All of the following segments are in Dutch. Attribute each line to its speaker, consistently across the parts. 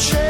Speaker 1: change.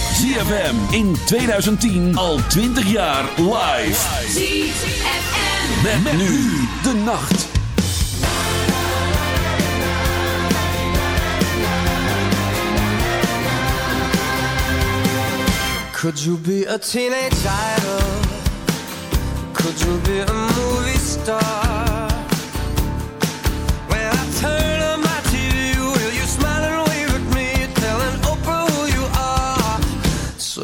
Speaker 1: ZFM in 2010 al 20 jaar live. ZFM. Met, nu de nacht.
Speaker 2: Could you be a teenage idol? Could you be a movie star?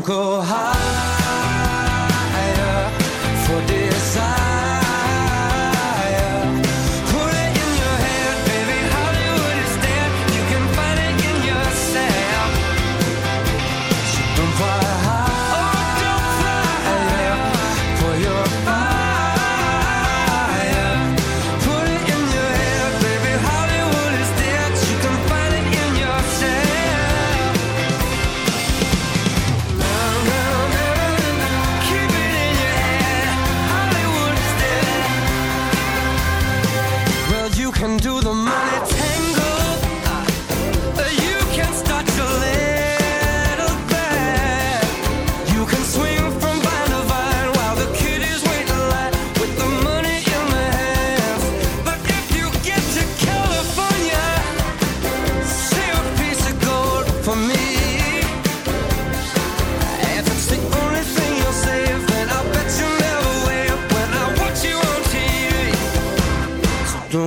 Speaker 2: go high.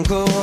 Speaker 2: go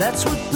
Speaker 3: That's
Speaker 4: what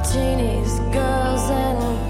Speaker 4: martinis, girls,
Speaker 3: and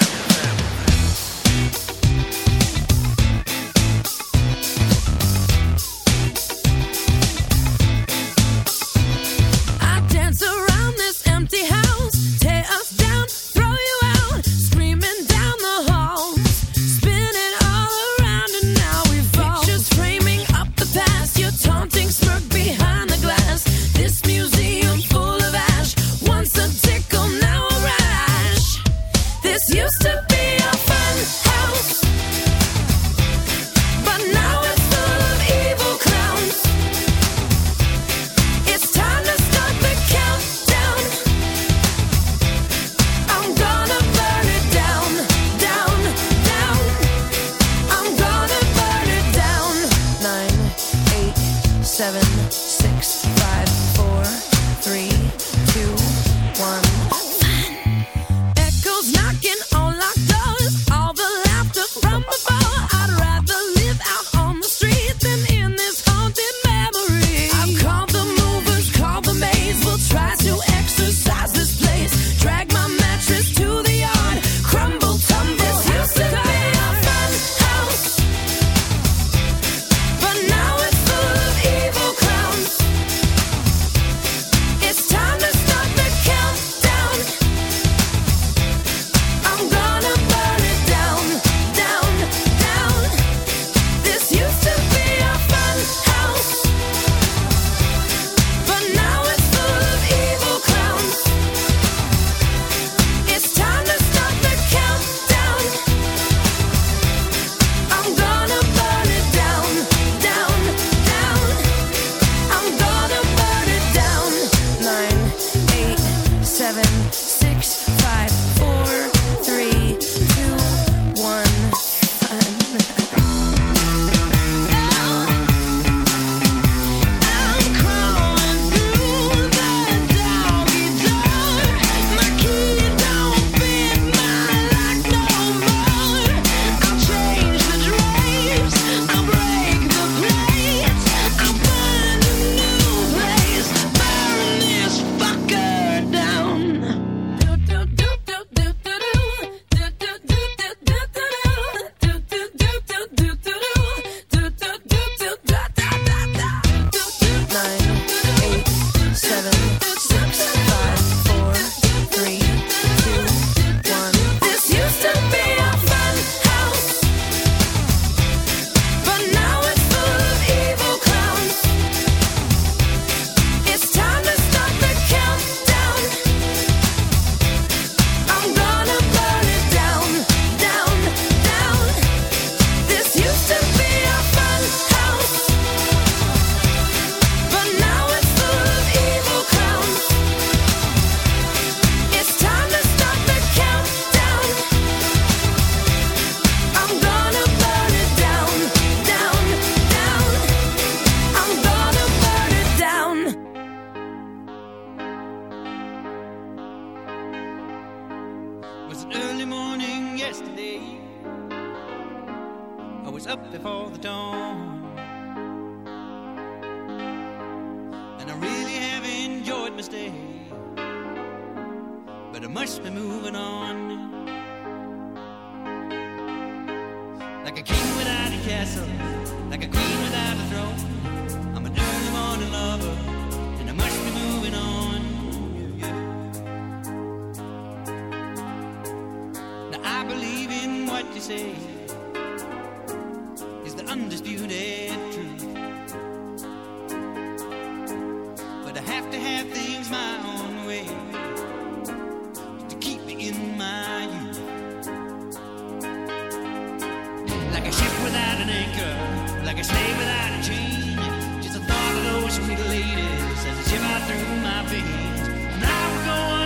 Speaker 5: like a ship without an anchor, like a slave without a chain. Just the thought of those sweet ladies as they shiver through my veins. And I will go
Speaker 6: on.